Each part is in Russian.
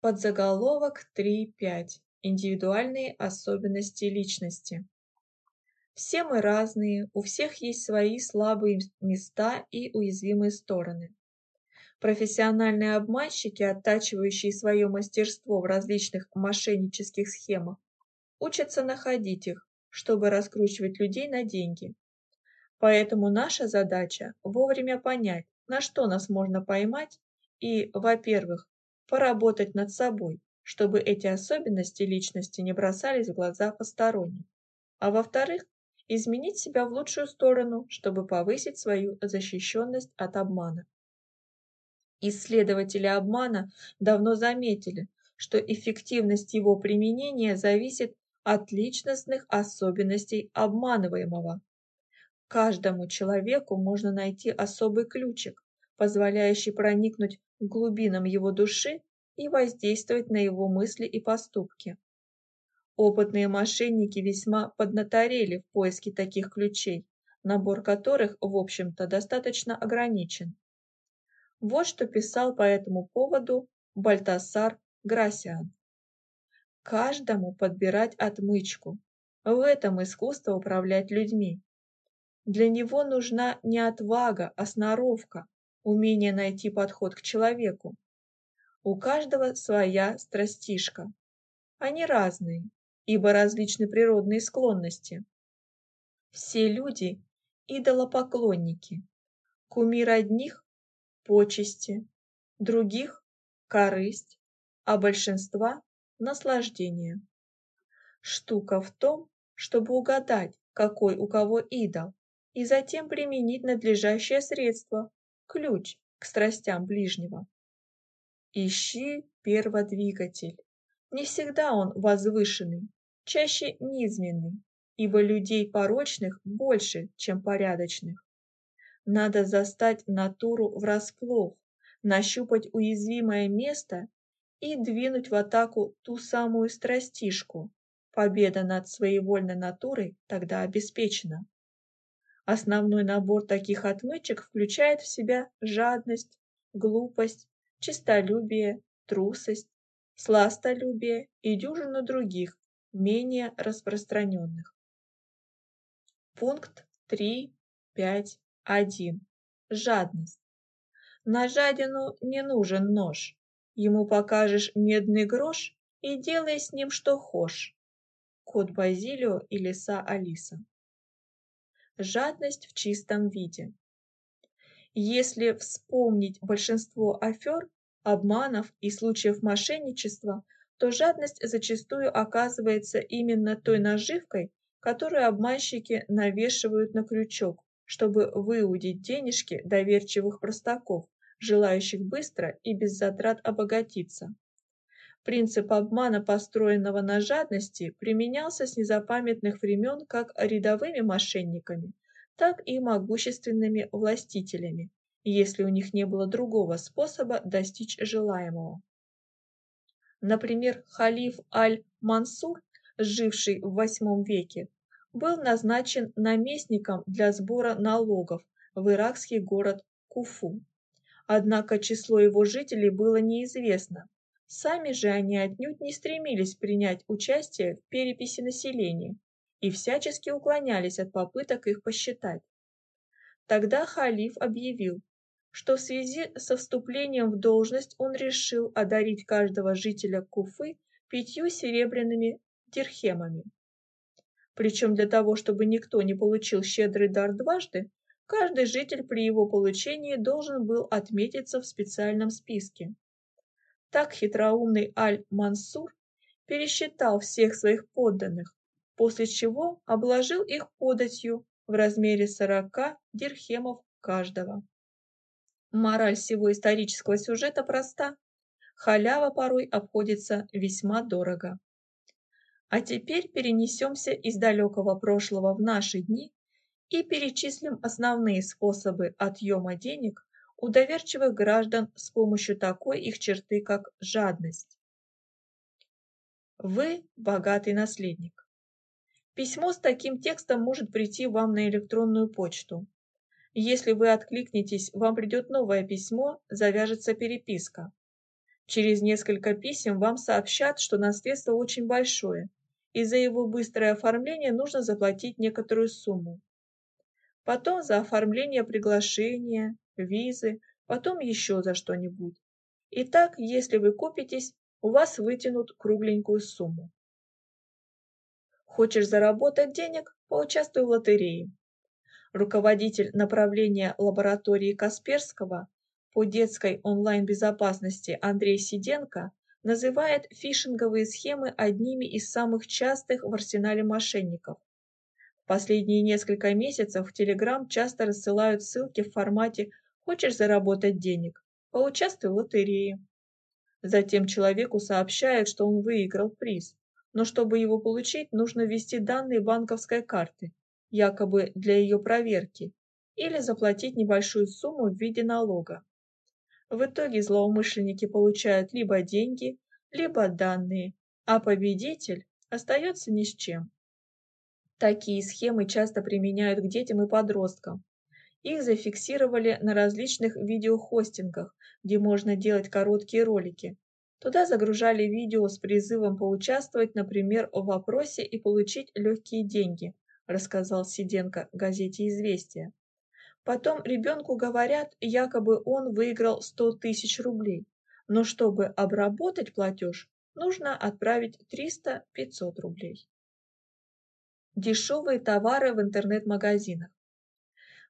Подзаголовок 3.5. Индивидуальные особенности личности. Все мы разные, у всех есть свои слабые места и уязвимые стороны. Профессиональные обманщики, оттачивающие свое мастерство в различных мошеннических схемах, учатся находить их, чтобы раскручивать людей на деньги. Поэтому наша задача – вовремя понять, на что нас можно поймать и, во-первых, поработать над собой, чтобы эти особенности личности не бросались в глаза посторонним. А во-вторых, изменить себя в лучшую сторону, чтобы повысить свою защищенность от обмана. Исследователи обмана давно заметили, что эффективность его применения зависит от личностных особенностей обманываемого. Каждому человеку можно найти особый ключик, позволяющий проникнуть к глубинам его души и воздействовать на его мысли и поступки. Опытные мошенники весьма поднаторели в поиске таких ключей, набор которых, в общем-то, достаточно ограничен. Вот что писал по этому поводу Бальтасар Грасиан. Каждому подбирать отмычку. В этом искусство управлять людьми. Для него нужна не отвага, а сноровка, умение найти подход к человеку. У каждого своя страстишка. Они разные, ибо различны природные склонности. Все люди – идолопоклонники. Кумир одних – почести, других – корысть, а большинства – наслаждение. Штука в том, чтобы угадать, какой у кого идол, и затем применить надлежащее средство ключ к страстям ближнего. Ищи перводвигатель. Не всегда он возвышенный, чаще низменный, ибо людей порочных больше, чем порядочных. Надо застать натуру врасплох, нащупать уязвимое место и двинуть в атаку ту самую страстишку. Победа над своевольной натурой тогда обеспечена. Основной набор таких отмычек включает в себя жадность, глупость, честолюбие, трусость, сластолюбие и дюжину других, менее распространенных. Пункт 3.5.1. Жадность. На жадину не нужен нож. Ему покажешь медный грош и делай с ним что хошь. Кот Базилио и лиса Алиса жадность в чистом виде. Если вспомнить большинство афер, обманов и случаев мошенничества, то жадность зачастую оказывается именно той наживкой, которую обманщики навешивают на крючок, чтобы выудить денежки доверчивых простаков, желающих быстро и без затрат обогатиться. Принцип обмана, построенного на жадности, применялся с незапамятных времен как рядовыми мошенниками, так и могущественными властителями, если у них не было другого способа достичь желаемого. Например, халиф Аль-Мансур, живший в VIII веке, был назначен наместником для сбора налогов в иракский город Куфу. Однако число его жителей было неизвестно, Сами же они отнюдь не стремились принять участие в переписи населения и всячески уклонялись от попыток их посчитать. Тогда халиф объявил, что в связи со вступлением в должность он решил одарить каждого жителя Куфы пятью серебряными дирхемами. Причем для того, чтобы никто не получил щедрый дар дважды, каждый житель при его получении должен был отметиться в специальном списке. Так хитроумный Аль-Мансур пересчитал всех своих подданных, после чего обложил их податью в размере 40 дирхемов каждого. Мораль всего исторического сюжета проста. Халява порой обходится весьма дорого. А теперь перенесемся из далекого прошлого в наши дни и перечислим основные способы отъема денег у доверчивых граждан с помощью такой их черты, как жадность. Вы богатый наследник. Письмо с таким текстом может прийти вам на электронную почту. Если вы откликнетесь, вам придет новое письмо, завяжется переписка. Через несколько писем вам сообщат, что наследство очень большое, и за его быстрое оформление нужно заплатить некоторую сумму. Потом за оформление приглашения, визы, потом еще за что-нибудь. Итак, если вы купитесь, у вас вытянут кругленькую сумму. Хочешь заработать денег? Поучаствуй в лотерее. Руководитель направления лаборатории Касперского по детской онлайн-безопасности Андрей Сиденко называет фишинговые схемы одними из самых частых в арсенале мошенников. В последние несколько месяцев в Telegram часто рассылают ссылки в формате «Хочешь заработать денег? Поучаствуй в лотерее». Затем человеку сообщают, что он выиграл приз, но чтобы его получить, нужно ввести данные банковской карты, якобы для ее проверки, или заплатить небольшую сумму в виде налога. В итоге злоумышленники получают либо деньги, либо данные, а победитель остается ни с чем. Такие схемы часто применяют к детям и подросткам. Их зафиксировали на различных видеохостингах, где можно делать короткие ролики. Туда загружали видео с призывом поучаствовать, например, в вопросе и получить легкие деньги, рассказал Сиденко газете «Известия». Потом ребенку говорят, якобы он выиграл 100 тысяч рублей, но чтобы обработать платеж, нужно отправить 300-500 рублей. Дешевые товары в интернет-магазинах.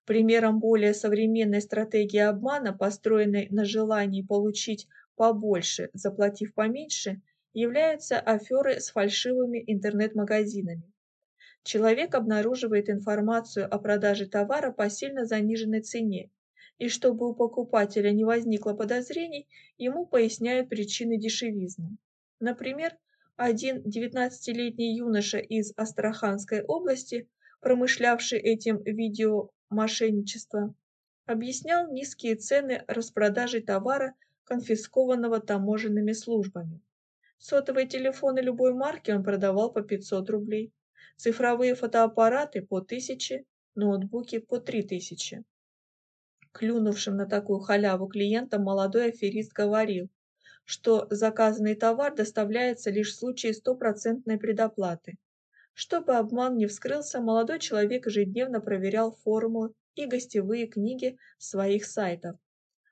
Примером более современной стратегии обмана, построенной на желании получить побольше, заплатив поменьше, являются аферы с фальшивыми интернет-магазинами человек обнаруживает информацию о продаже товара по сильно заниженной цене, и чтобы у покупателя не возникло подозрений, ему поясняют причины дешевизны. Например, один 19-летний юноша из Астраханской области, промышлявший этим видеомошенничество, объяснял низкие цены распродажи товара, конфискованного таможенными службами. Сотовые телефоны любой марки он продавал по 500 рублей, цифровые фотоаппараты по 1000, ноутбуки по 3000. Клюнувшим на такую халяву клиентам молодой аферист говорил, что заказанный товар доставляется лишь в случае стопроцентной предоплаты. Чтобы обман не вскрылся, молодой человек ежедневно проверял формулы и гостевые книги своих сайтов,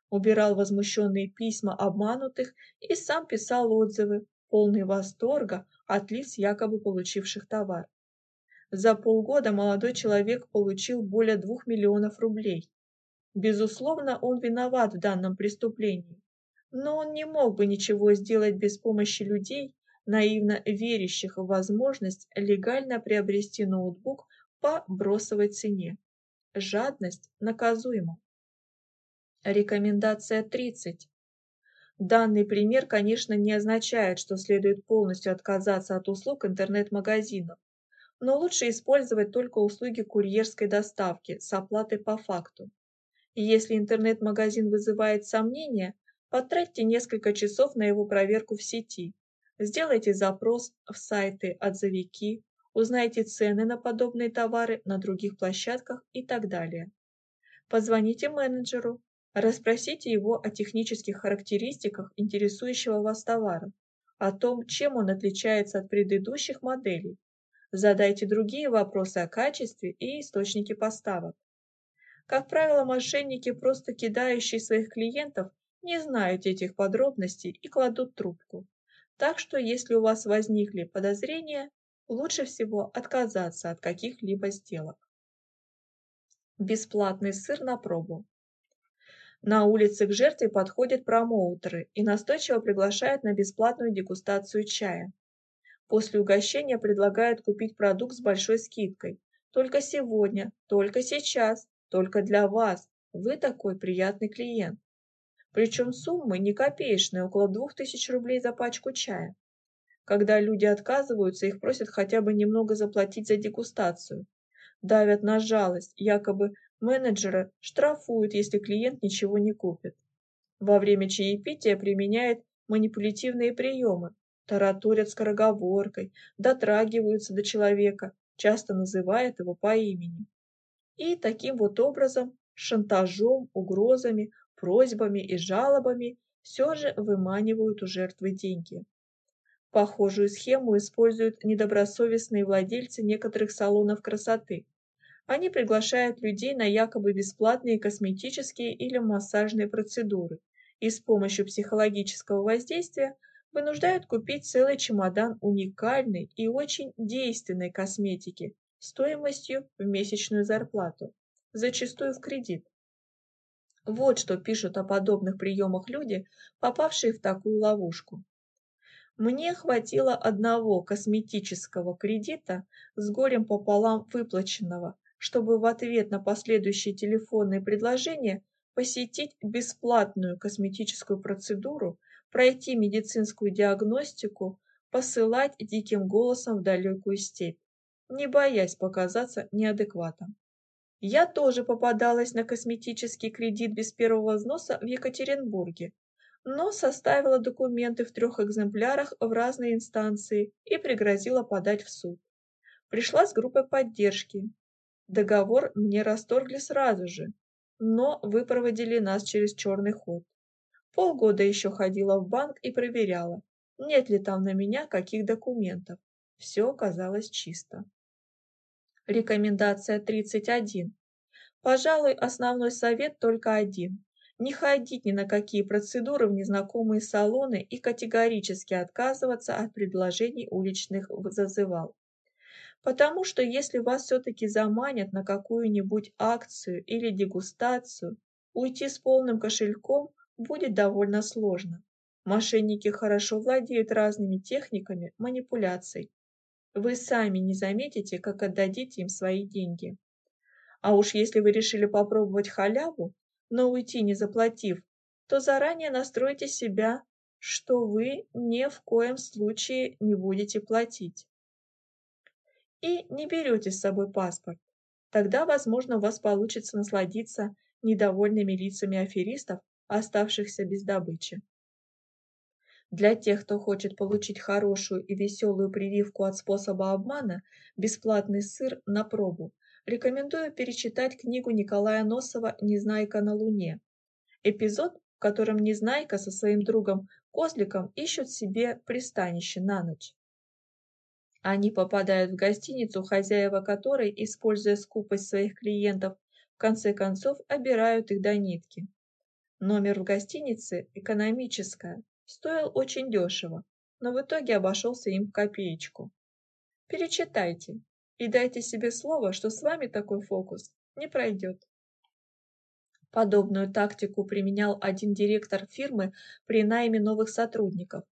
убирал возмущенные письма обманутых и сам писал отзывы, полные восторга от лиц, якобы получивших товар. За полгода молодой человек получил более двух миллионов рублей. Безусловно, он виноват в данном преступлении, но он не мог бы ничего сделать без помощи людей, наивно верящих в возможность легально приобрести ноутбук по бросовой цене. Жадность наказуема. Рекомендация 30. Данный пример, конечно, не означает, что следует полностью отказаться от услуг интернет-магазинов но лучше использовать только услуги курьерской доставки с оплатой по факту. И если интернет-магазин вызывает сомнения, потратьте несколько часов на его проверку в сети. Сделайте запрос в сайты «Отзовики», узнайте цены на подобные товары на других площадках и так далее. Позвоните менеджеру, расспросите его о технических характеристиках интересующего вас товара, о том, чем он отличается от предыдущих моделей, Задайте другие вопросы о качестве и источнике поставок. Как правило, мошенники, просто кидающие своих клиентов, не знают этих подробностей и кладут трубку. Так что, если у вас возникли подозрения, лучше всего отказаться от каких-либо сделок. Бесплатный сыр на пробу. На улице к жертве подходят промоутеры и настойчиво приглашают на бесплатную дегустацию чая. После угощения предлагают купить продукт с большой скидкой. Только сегодня, только сейчас, только для вас. Вы такой приятный клиент. Причем суммы не копеечные, около 2000 рублей за пачку чая. Когда люди отказываются, их просят хотя бы немного заплатить за дегустацию. Давят на жалость, якобы менеджера штрафуют, если клиент ничего не купит. Во время чаепития применяет манипулятивные приемы, тараторят скороговоркой, дотрагиваются до человека, часто называют его по имени. И таким вот образом, шантажом, угрозами, просьбами и жалобами все же выманивают у жертвы деньги. Похожую схему используют недобросовестные владельцы некоторых салонов красоты. Они приглашают людей на якобы бесплатные косметические или массажные процедуры и с помощью психологического воздействия вынуждают купить целый чемодан уникальной и очень действенной косметики стоимостью в месячную зарплату, зачастую в кредит. Вот что пишут о подобных приемах люди, попавшие в такую ловушку. Мне хватило одного косметического кредита с горем пополам выплаченного, чтобы в ответ на последующие телефонные предложения посетить бесплатную косметическую процедуру пройти медицинскую диагностику, посылать диким голосом в далекую степь, не боясь показаться неадекватом. Я тоже попадалась на косметический кредит без первого взноса в Екатеринбурге, но составила документы в трех экземплярах в разные инстанции и пригрозила подать в суд. Пришла с группой поддержки. Договор мне расторгли сразу же, но выпроводили нас через черный ход. Полгода еще ходила в банк и проверяла, нет ли там на меня каких документов. Все оказалось чисто. Рекомендация 31. Пожалуй, основной совет только один. Не ходить ни на какие процедуры в незнакомые салоны и категорически отказываться от предложений уличных зазывал. Потому что если вас все-таки заманят на какую-нибудь акцию или дегустацию, уйти с полным кошельком будет довольно сложно. Мошенники хорошо владеют разными техниками манипуляций. Вы сами не заметите, как отдадите им свои деньги. А уж если вы решили попробовать халяву, но уйти не заплатив, то заранее настройте себя, что вы ни в коем случае не будете платить. И не берете с собой паспорт. Тогда, возможно, у вас получится насладиться недовольными лицами аферистов оставшихся без добычи. Для тех, кто хочет получить хорошую и веселую прививку от способа обмана, бесплатный сыр на пробу, рекомендую перечитать книгу Николая Носова «Незнайка на Луне». Эпизод, в котором Незнайка со своим другом Козликом ищут себе пристанище на ночь. Они попадают в гостиницу, хозяева которой, используя скупость своих клиентов, в конце концов обирают их до нитки. Номер в гостинице «Экономическая» стоил очень дешево, но в итоге обошелся им копеечку. Перечитайте и дайте себе слово, что с вами такой фокус не пройдет. Подобную тактику применял один директор фирмы при найме новых сотрудников.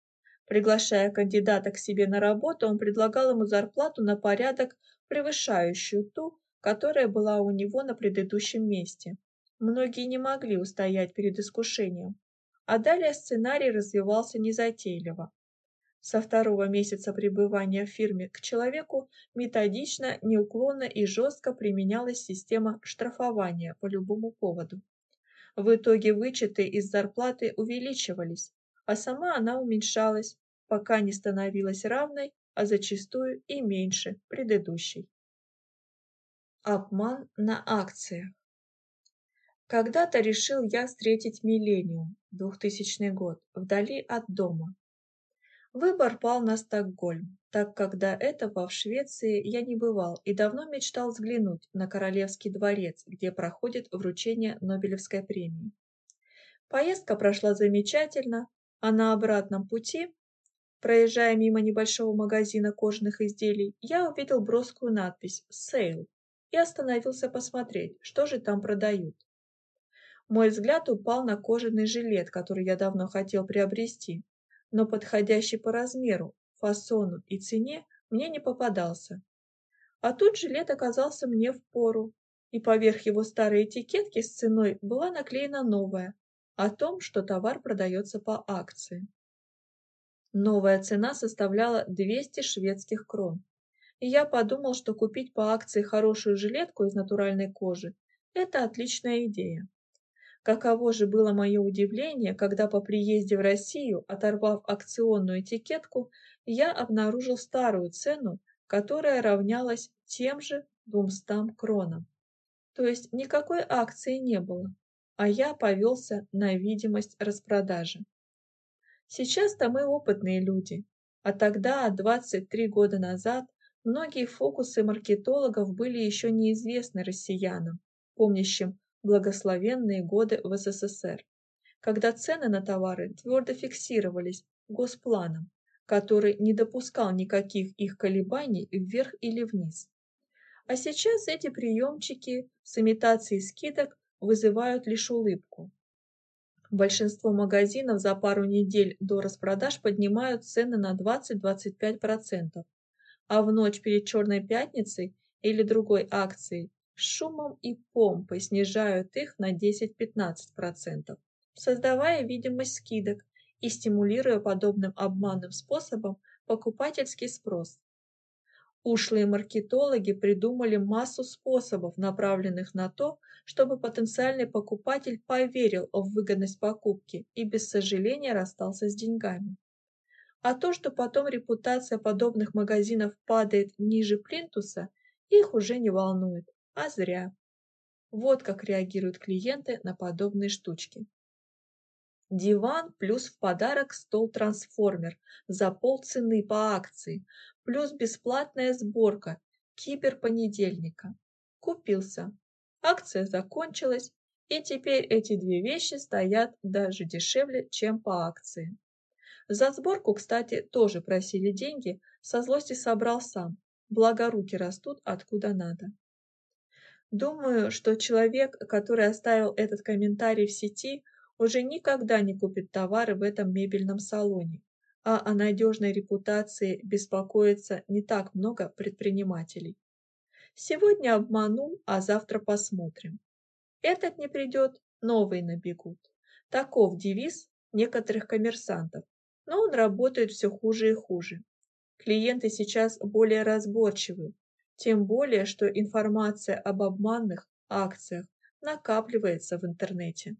Приглашая кандидата к себе на работу, он предлагал ему зарплату на порядок, превышающую ту, которая была у него на предыдущем месте. Многие не могли устоять перед искушением, а далее сценарий развивался незатейливо. Со второго месяца пребывания в фирме к человеку методично, неуклонно и жестко применялась система штрафования по любому поводу. В итоге вычеты из зарплаты увеличивались, а сама она уменьшалась, пока не становилась равной, а зачастую и меньше предыдущей. Обман на акциях когда-то решил я встретить миллениум, 2000 год, вдали от дома. Выбор пал на Стокгольм, так как до этого в Швеции я не бывал и давно мечтал взглянуть на Королевский дворец, где проходит вручение Нобелевской премии. Поездка прошла замечательно, а на обратном пути, проезжая мимо небольшого магазина кожаных изделий, я увидел броскую надпись «Сейл» и остановился посмотреть, что же там продают. Мой взгляд упал на кожаный жилет, который я давно хотел приобрести, но подходящий по размеру, фасону и цене мне не попадался. А тут жилет оказался мне в пору, и поверх его старой этикетки с ценой была наклеена новая, о том, что товар продается по акции. Новая цена составляла 200 шведских крон, и я подумал, что купить по акции хорошую жилетку из натуральной кожи – это отличная идея. Каково же было мое удивление, когда по приезде в Россию, оторвав акционную этикетку, я обнаружил старую цену, которая равнялась тем же 200 кронам. То есть никакой акции не было, а я повелся на видимость распродажи. Сейчас-то мы опытные люди, а тогда, 23 года назад, многие фокусы маркетологов были еще неизвестны россиянам, помнящим благословенные годы в СССР, когда цены на товары твердо фиксировались госпланом, который не допускал никаких их колебаний вверх или вниз. А сейчас эти приемчики с имитацией скидок вызывают лишь улыбку. Большинство магазинов за пару недель до распродаж поднимают цены на 20-25%, а в ночь перед Черной Пятницей или другой акцией шумом и помпой снижают их на 10-15%, создавая видимость скидок и стимулируя подобным обманным способом покупательский спрос. Ушлые маркетологи придумали массу способов, направленных на то, чтобы потенциальный покупатель поверил в выгодность покупки и без сожаления расстался с деньгами. А то, что потом репутация подобных магазинов падает ниже плинтуса, их уже не волнует, а зря. Вот как реагируют клиенты на подобные штучки. Диван плюс в подарок стол-трансформер за полцены по акции, плюс бесплатная сборка киберпонедельника. Купился. Акция закончилась, и теперь эти две вещи стоят даже дешевле, чем по акции. За сборку, кстати, тоже просили деньги, со злости собрал сам, благо руки растут откуда надо. Думаю, что человек, который оставил этот комментарий в сети, уже никогда не купит товары в этом мебельном салоне, а о надежной репутации беспокоится не так много предпринимателей. Сегодня обманул, а завтра посмотрим. Этот не придет, новые набегут. Таков девиз некоторых коммерсантов, но он работает все хуже и хуже. Клиенты сейчас более разборчивы, тем более, что информация об обманных акциях накапливается в интернете.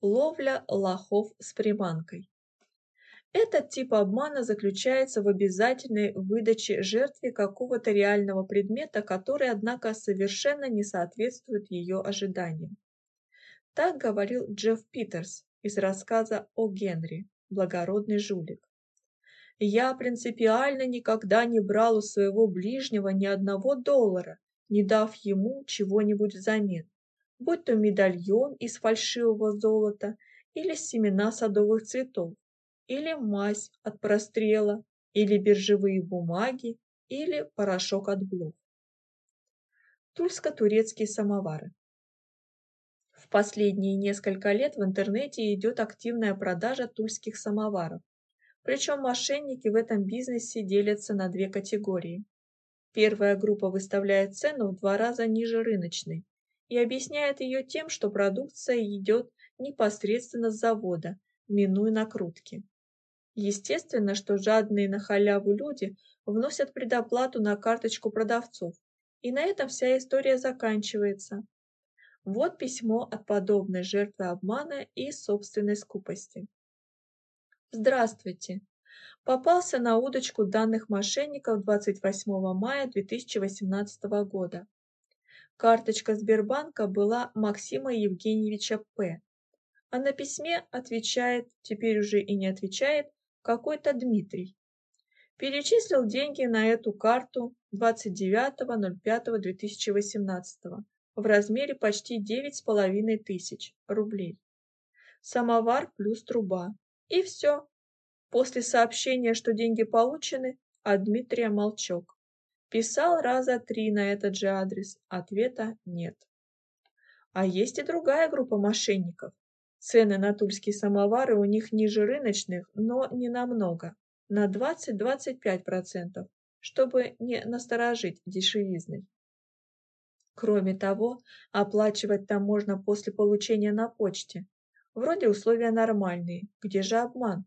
Ловля лохов с приманкой. Этот тип обмана заключается в обязательной выдаче жертве какого-то реального предмета, который, однако, совершенно не соответствует ее ожиданиям. Так говорил Джефф Питерс из рассказа о Генри «Благородный жулик». «Я принципиально никогда не брал у своего ближнего ни одного доллара, не дав ему чего-нибудь взамен, будь то медальон из фальшивого золота или семена садовых цветов или мазь от прострела, или биржевые бумаги, или порошок от блох. Тульско-турецкие самовары. В последние несколько лет в интернете идет активная продажа тульских самоваров. Причем мошенники в этом бизнесе делятся на две категории. Первая группа выставляет цену в два раза ниже рыночной и объясняет ее тем, что продукция идет непосредственно с завода, минуя накрутки. Естественно, что жадные на халяву люди вносят предоплату на карточку продавцов, и на этом вся история заканчивается. Вот письмо от подобной жертвы обмана и собственной скупости. Здравствуйте. Попался на удочку данных мошенников 28 мая 2018 года. Карточка Сбербанка была Максима Евгеньевича П. А на письме отвечает, теперь уже и не отвечает, какой-то Дмитрий. Перечислил деньги на эту карту 29.05.2018 в размере почти 9,5 тысяч рублей. Самовар плюс труба. И все. После сообщения, что деньги получены, а Дмитрия молчок. Писал раза три на этот же адрес, ответа нет. А есть и другая группа мошенников, Цены на тульские самовары у них ниже рыночных, но не намного, на 20-25%, чтобы не насторожить дешевизной. Кроме того, оплачивать там можно после получения на почте. Вроде условия нормальные, где же обман?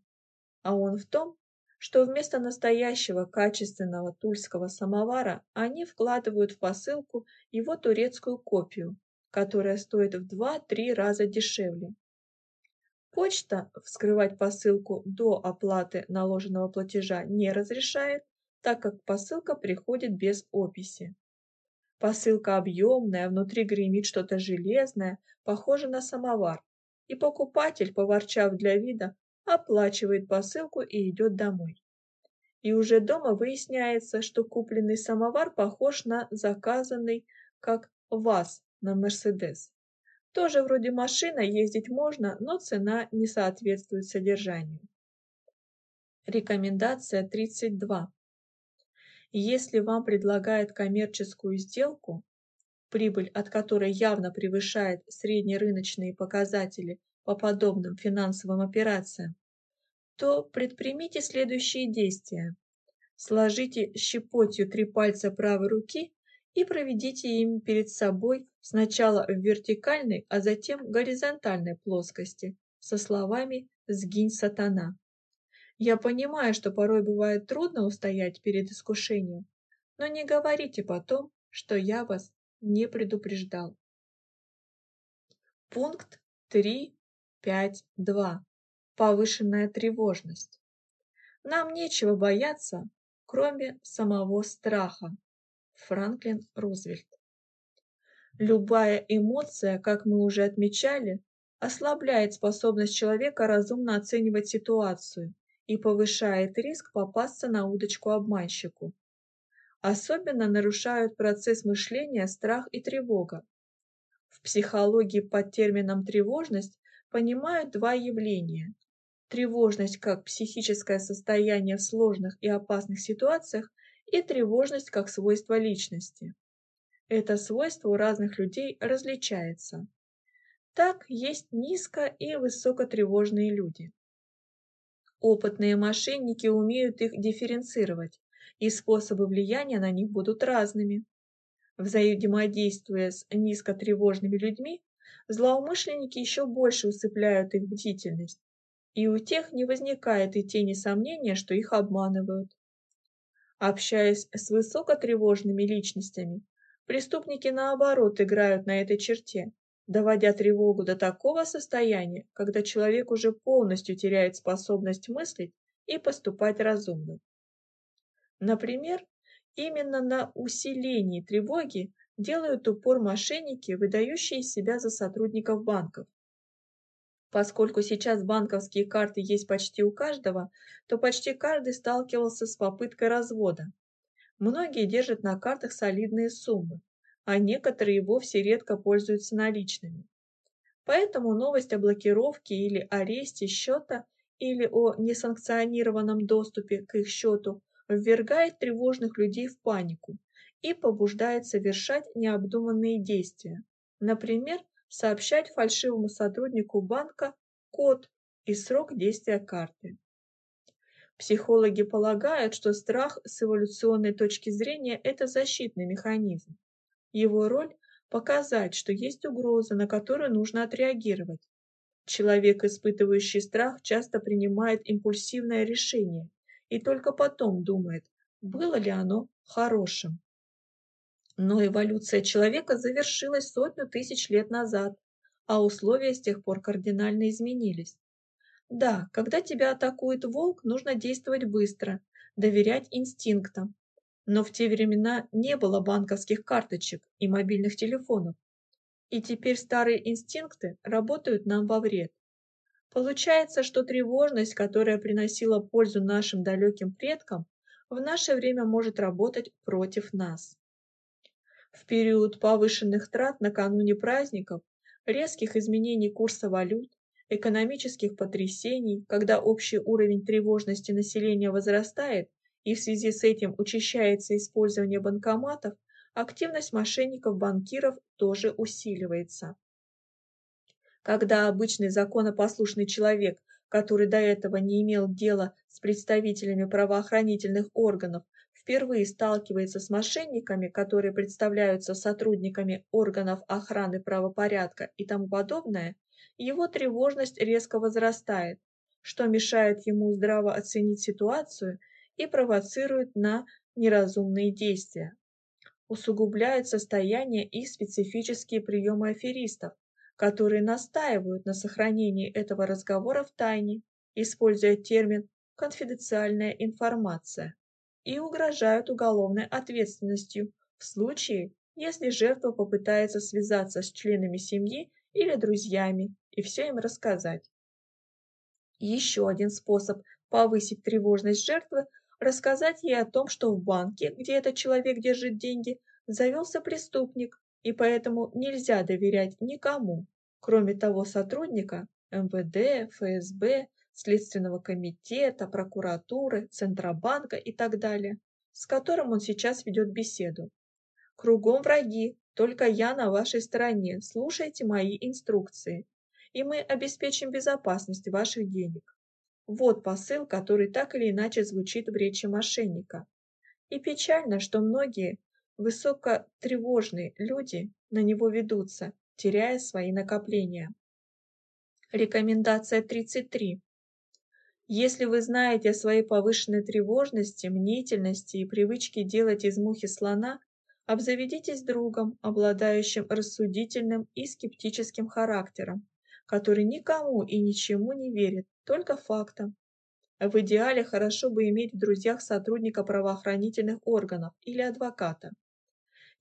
А он в том, что вместо настоящего качественного тульского самовара они вкладывают в посылку его турецкую копию, которая стоит в 2-3 раза дешевле. Почта вскрывать посылку до оплаты наложенного платежа не разрешает, так как посылка приходит без описи. Посылка объемная, внутри гремит что-то железное, похоже на самовар, и покупатель, поворчав для вида, оплачивает посылку и идет домой. И уже дома выясняется, что купленный самовар похож на заказанный, как ВАЗ на Мерседес. Тоже вроде машина, ездить можно, но цена не соответствует содержанию. Рекомендация 32. Если вам предлагают коммерческую сделку, прибыль от которой явно превышает среднерыночные показатели по подобным финансовым операциям, то предпримите следующие действия. Сложите щепотью три пальца правой руки и проведите ими перед собой сначала в вертикальной, а затем горизонтальной плоскости со словами «Сгинь, сатана». Я понимаю, что порой бывает трудно устоять перед искушением, но не говорите потом, что я вас не предупреждал. Пункт 3.5.2. Повышенная тревожность. Нам нечего бояться, кроме самого страха. Франклин Рузвельт. Любая эмоция, как мы уже отмечали, ослабляет способность человека разумно оценивать ситуацию и повышает риск попасться на удочку обманщику. Особенно нарушают процесс мышления страх и тревога. В психологии под термином «тревожность» понимают два явления. Тревожность как психическое состояние в сложных и опасных ситуациях и тревожность как свойство личности. Это свойство у разных людей различается. Так есть низко- и высокотревожные люди. Опытные мошенники умеют их дифференцировать, и способы влияния на них будут разными. Взаимодействуя с низкотревожными людьми, злоумышленники еще больше усыпляют их бдительность, и у тех не возникает и тени сомнения, что их обманывают. Общаясь с высокотревожными личностями, преступники наоборот играют на этой черте, доводя тревогу до такого состояния, когда человек уже полностью теряет способность мыслить и поступать разумно. Например, именно на усилении тревоги делают упор мошенники, выдающие себя за сотрудников банков. Поскольку сейчас банковские карты есть почти у каждого, то почти каждый сталкивался с попыткой развода. Многие держат на картах солидные суммы, а некоторые вовсе редко пользуются наличными. Поэтому новость о блокировке или аресте счета или о несанкционированном доступе к их счету ввергает тревожных людей в панику и побуждает совершать необдуманные действия. Например, сообщать фальшивому сотруднику банка код и срок действия карты. Психологи полагают, что страх с эволюционной точки зрения – это защитный механизм. Его роль – показать, что есть угроза, на которую нужно отреагировать. Человек, испытывающий страх, часто принимает импульсивное решение и только потом думает, было ли оно хорошим. Но эволюция человека завершилась сотню тысяч лет назад, а условия с тех пор кардинально изменились. Да, когда тебя атакует волк, нужно действовать быстро, доверять инстинктам, но в те времена не было банковских карточек и мобильных телефонов. И теперь старые инстинкты работают нам во вред. Получается, что тревожность, которая приносила пользу нашим далеким предкам, в наше время может работать против нас. В период повышенных трат накануне праздников, резких изменений курса валют, экономических потрясений, когда общий уровень тревожности населения возрастает и в связи с этим учащается использование банкоматов, активность мошенников-банкиров тоже усиливается. Когда обычный законопослушный человек, который до этого не имел дела с представителями правоохранительных органов, впервые сталкивается с мошенниками, которые представляются сотрудниками органов охраны правопорядка и тому подобное, его тревожность резко возрастает, что мешает ему здраво оценить ситуацию и провоцирует на неразумные действия. Усугубляют состояние и специфические приемы аферистов, которые настаивают на сохранении этого разговора в тайне, используя термин «конфиденциальная информация» и угрожают уголовной ответственностью в случае, если жертва попытается связаться с членами семьи или друзьями и все им рассказать. Еще один способ повысить тревожность жертвы – рассказать ей о том, что в банке, где этот человек держит деньги, завелся преступник, и поэтому нельзя доверять никому, кроме того сотрудника МВД, ФСБ, Следственного комитета, прокуратуры, Центробанка и так далее, с которым он сейчас ведет беседу. Кругом враги, только я на вашей стороне, слушайте мои инструкции, и мы обеспечим безопасность ваших денег. Вот посыл, который так или иначе звучит в речи мошенника. И печально, что многие высокотревожные люди на него ведутся, теряя свои накопления. Рекомендация 33. Если вы знаете о своей повышенной тревожности, мнительности и привычке делать из мухи слона, обзаведитесь другом, обладающим рассудительным и скептическим характером, который никому и ничему не верит, только фактам. В идеале хорошо бы иметь в друзьях сотрудника правоохранительных органов или адвоката.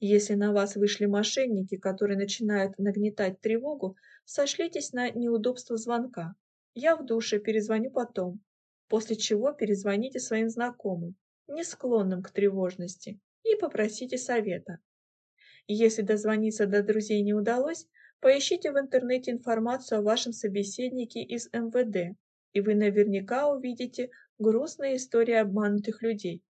Если на вас вышли мошенники, которые начинают нагнетать тревогу, сошлитесь на неудобство звонка. Я в душе, перезвоню потом. После чего перезвоните своим знакомым, не склонным к тревожности, и попросите совета. Если дозвониться до друзей не удалось, поищите в интернете информацию о вашем собеседнике из МВД, и вы наверняка увидите грустные истории обманутых людей.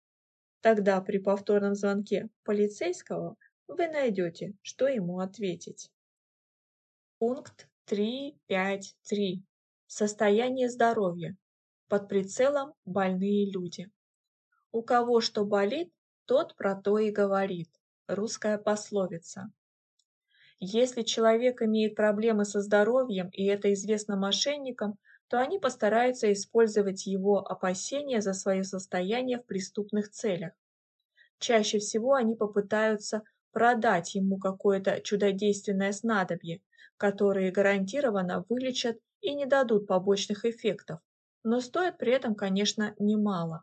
Тогда при повторном звонке полицейского вы найдете, что ему ответить. Пункт 3.5.3. Состояние здоровья. Под прицелом больные люди. У кого что болит, тот про то и говорит. Русская пословица. Если человек имеет проблемы со здоровьем, и это известно мошенникам, то они постараются использовать его опасения за свое состояние в преступных целях. Чаще всего они попытаются продать ему какое-то чудодейственное снадобье, которое гарантированно вылечат и не дадут побочных эффектов, но стоит при этом, конечно, немало.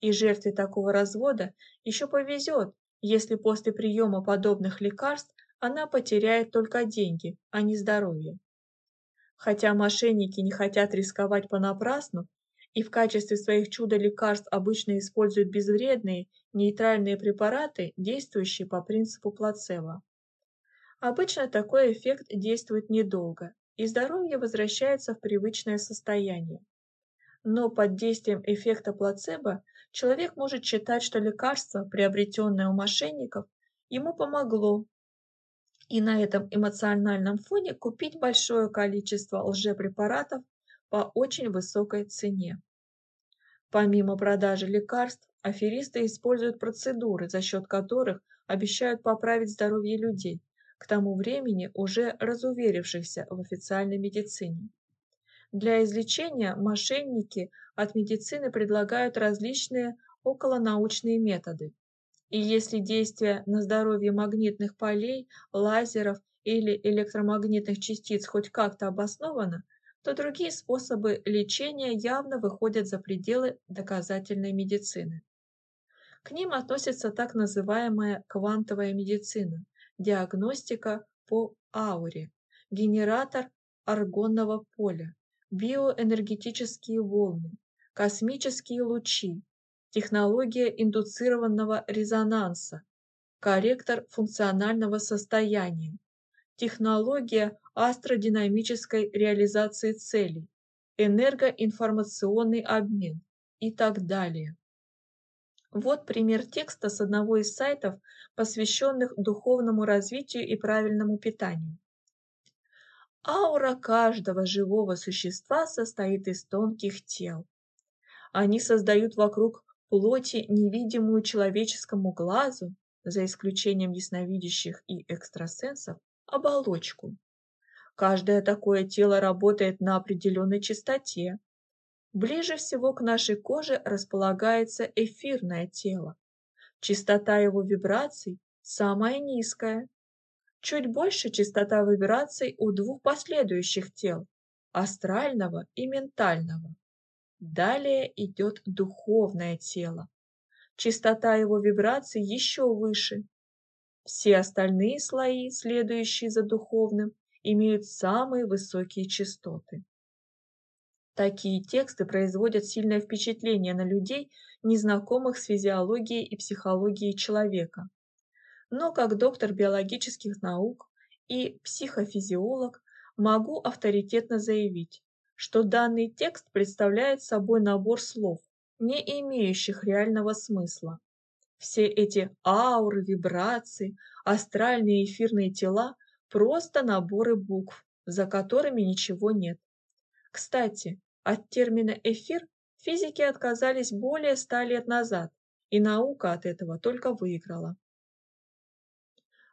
И жертве такого развода еще повезет, если после приема подобных лекарств она потеряет только деньги, а не здоровье. Хотя мошенники не хотят рисковать понапрасну и в качестве своих чудо-лекарств обычно используют безвредные нейтральные препараты, действующие по принципу плацебо. Обычно такой эффект действует недолго, и здоровье возвращается в привычное состояние. Но под действием эффекта плацебо человек может считать, что лекарство, приобретенное у мошенников, ему помогло и на этом эмоциональном фоне купить большое количество лжепрепаратов по очень высокой цене. Помимо продажи лекарств, аферисты используют процедуры, за счет которых обещают поправить здоровье людей, к тому времени уже разуверившихся в официальной медицине. Для излечения мошенники от медицины предлагают различные околонаучные методы, и если действие на здоровье магнитных полей, лазеров или электромагнитных частиц хоть как-то обосновано, то другие способы лечения явно выходят за пределы доказательной медицины. К ним относится так называемая квантовая медицина, диагностика по ауре, генератор аргонного поля, биоэнергетические волны, космические лучи, технология индуцированного резонанса, корректор функционального состояния, технология астродинамической реализации целей, энергоинформационный обмен и так далее. Вот пример текста с одного из сайтов, посвященных духовному развитию и правильному питанию. Аура каждого живого существа состоит из тонких тел. Они создают вокруг плоти, невидимую человеческому глазу, за исключением ясновидящих и экстрасенсов, оболочку. Каждое такое тело работает на определенной частоте. Ближе всего к нашей коже располагается эфирное тело. Частота его вибраций самая низкая. Чуть больше частота вибраций у двух последующих тел – астрального и ментального. Далее идет духовное тело. Частота его вибраций еще выше. Все остальные слои, следующие за духовным, имеют самые высокие частоты. Такие тексты производят сильное впечатление на людей, незнакомых с физиологией и психологией человека. Но как доктор биологических наук и психофизиолог могу авторитетно заявить, что данный текст представляет собой набор слов, не имеющих реального смысла. Все эти ауры, вибрации, астральные эфирные тела – просто наборы букв, за которыми ничего нет. Кстати, от термина «эфир» физики отказались более ста лет назад, и наука от этого только выиграла.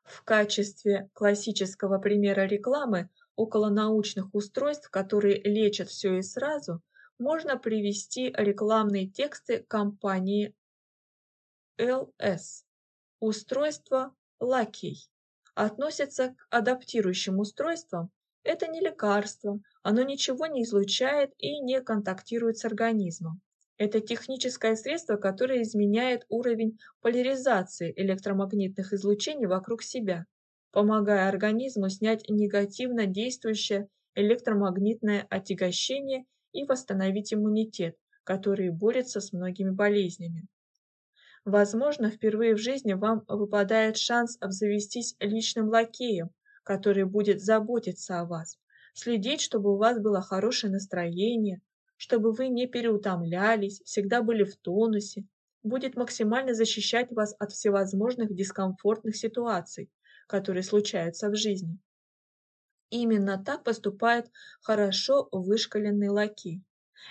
В качестве классического примера рекламы околонаучных устройств, которые лечат все и сразу, можно привести рекламные тексты компании LS. Устройство Лакей относится к адаптирующим устройствам. Это не лекарство, оно ничего не излучает и не контактирует с организмом. Это техническое средство, которое изменяет уровень поляризации электромагнитных излучений вокруг себя, помогая организму снять негативно действующее электромагнитное отягощение и восстановить иммунитет, который борется с многими болезнями. Возможно, впервые в жизни вам выпадает шанс обзавестись личным лакеем, который будет заботиться о вас, следить, чтобы у вас было хорошее настроение, чтобы вы не переутомлялись, всегда были в тонусе, будет максимально защищать вас от всевозможных дискомфортных ситуаций, которые случаются в жизни. Именно так поступает хорошо вышкаленный лакей.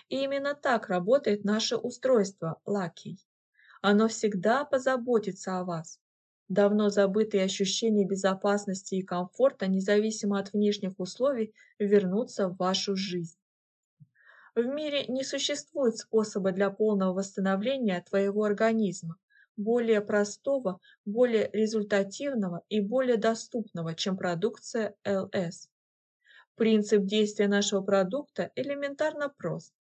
И именно так работает наше устройство лакей. Оно всегда позаботится о вас. Давно забытые ощущения безопасности и комфорта, независимо от внешних условий, вернутся в вашу жизнь. В мире не существует способа для полного восстановления твоего организма, более простого, более результативного и более доступного, чем продукция ЛС. Принцип действия нашего продукта элементарно прост.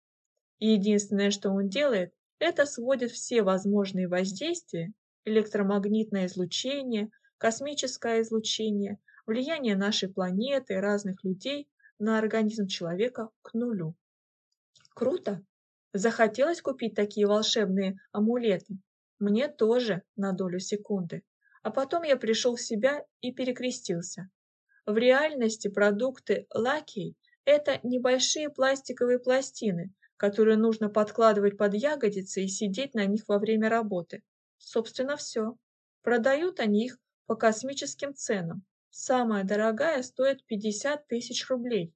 Единственное, что он делает, это сводит все возможные воздействия – электромагнитное излучение, космическое излучение, влияние нашей планеты и разных людей на организм человека к нулю. Круто! Захотелось купить такие волшебные амулеты? Мне тоже на долю секунды. А потом я пришел в себя и перекрестился. В реальности продукты Lucky – это небольшие пластиковые пластины, которые нужно подкладывать под ягодицы и сидеть на них во время работы. Собственно, все. Продают они их по космическим ценам. Самая дорогая стоит 50 тысяч рублей.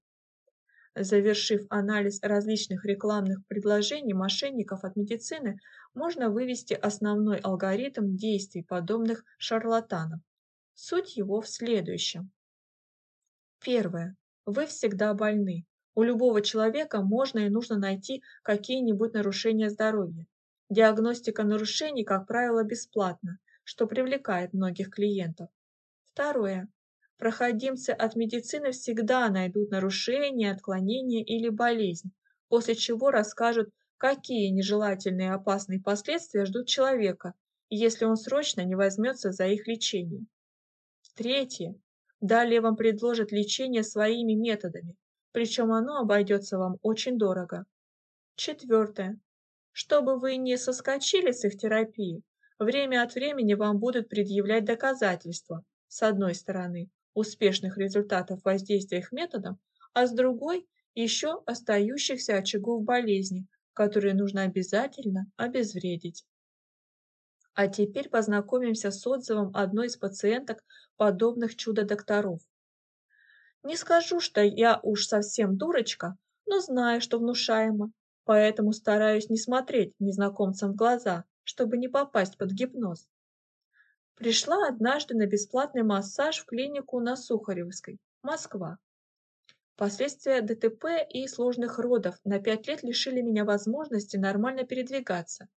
Завершив анализ различных рекламных предложений мошенников от медицины, можно вывести основной алгоритм действий подобных шарлатанов. Суть его в следующем. Первое. Вы всегда больны. У любого человека можно и нужно найти какие-нибудь нарушения здоровья. Диагностика нарушений, как правило, бесплатна, что привлекает многих клиентов. Второе. Проходимцы от медицины всегда найдут нарушение, отклонение или болезнь, после чего расскажут, какие нежелательные опасные последствия ждут человека, если он срочно не возьмется за их лечение. Третье. Далее вам предложат лечение своими методами, причем оно обойдется вам очень дорого. Четвертое. Чтобы вы не соскочили с их терапии, время от времени вам будут предъявлять доказательства, с одной стороны, успешных результатов воздействия их методом, а с другой – еще остающихся очагов болезни, которые нужно обязательно обезвредить. А теперь познакомимся с отзывом одной из пациенток подобных чудо-докторов. Не скажу, что я уж совсем дурочка, но знаю, что внушаемо, поэтому стараюсь не смотреть незнакомцам в глаза, чтобы не попасть под гипноз. Пришла однажды на бесплатный массаж в клинику на Сухаревской, Москва. Последствия ДТП и сложных родов на пять лет лишили меня возможности нормально передвигаться.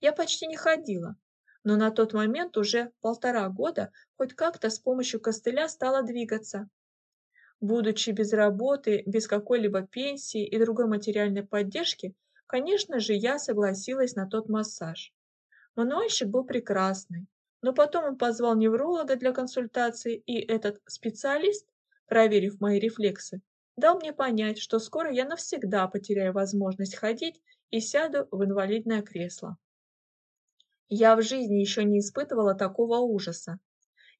Я почти не ходила, но на тот момент уже полтора года хоть как-то с помощью костыля стала двигаться. Будучи без работы, без какой-либо пенсии и другой материальной поддержки, конечно же, я согласилась на тот массаж. Мануальщик был прекрасный, но потом он позвал невролога для консультации, и этот специалист, проверив мои рефлексы, дал мне понять, что скоро я навсегда потеряю возможность ходить и сяду в инвалидное кресло. Я в жизни еще не испытывала такого ужаса.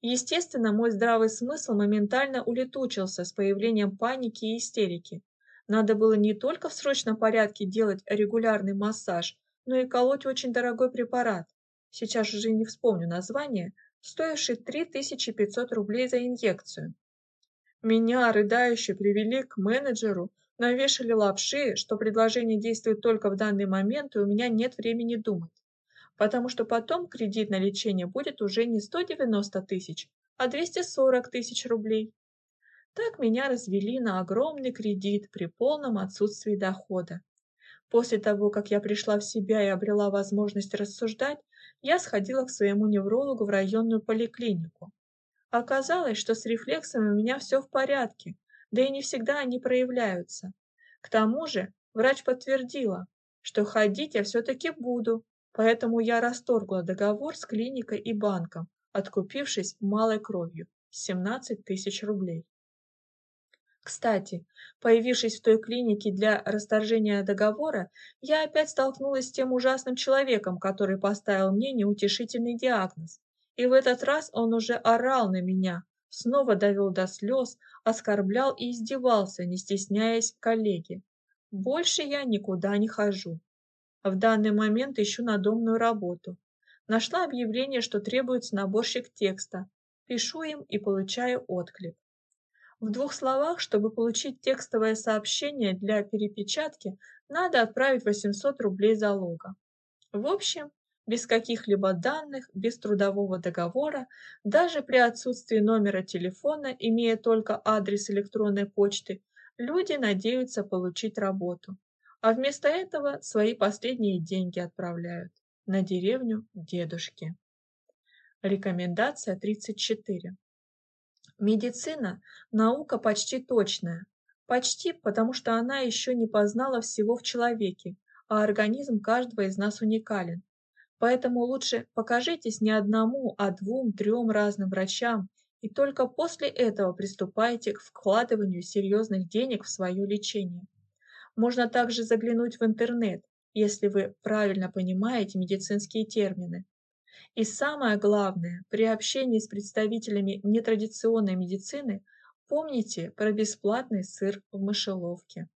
Естественно, мой здравый смысл моментально улетучился с появлением паники и истерики. Надо было не только в срочном порядке делать регулярный массаж, но и колоть очень дорогой препарат. Сейчас уже не вспомню название, стоивший 3500 рублей за инъекцию. Меня, рыдающую, привели к менеджеру, навешали лапши, что предложение действует только в данный момент, и у меня нет времени думать. Потому что потом кредит на лечение будет уже не 190 тысяч, а 240 тысяч рублей. Так меня развели на огромный кредит при полном отсутствии дохода. После того, как я пришла в себя и обрела возможность рассуждать, я сходила к своему неврологу в районную поликлинику. Оказалось, что с рефлексами у меня все в порядке, да и не всегда они проявляются. К тому же врач подтвердила, что ходить я все-таки буду, поэтому я расторгла договор с клиникой и банком, откупившись малой кровью – 17 тысяч рублей. Кстати, появившись в той клинике для расторжения договора, я опять столкнулась с тем ужасным человеком, который поставил мне неутешительный диагноз. И в этот раз он уже орал на меня, снова довел до слез, оскорблял и издевался, не стесняясь коллеги. Больше я никуда не хожу. В данный момент ищу надомную работу. Нашла объявление, что требуется наборщик текста. Пишу им и получаю отклик. В двух словах, чтобы получить текстовое сообщение для перепечатки, надо отправить 800 рублей залога. В общем, без каких-либо данных, без трудового договора, даже при отсутствии номера телефона, имея только адрес электронной почты, люди надеются получить работу. А вместо этого свои последние деньги отправляют на деревню дедушки. Рекомендация 34. Медицина – наука почти точная. Почти, потому что она еще не познала всего в человеке, а организм каждого из нас уникален. Поэтому лучше покажитесь не одному, а двум-трем разным врачам, и только после этого приступайте к вкладыванию серьезных денег в свое лечение. Можно также заглянуть в интернет, если вы правильно понимаете медицинские термины. И самое главное, при общении с представителями нетрадиционной медицины помните про бесплатный сыр в мышеловке.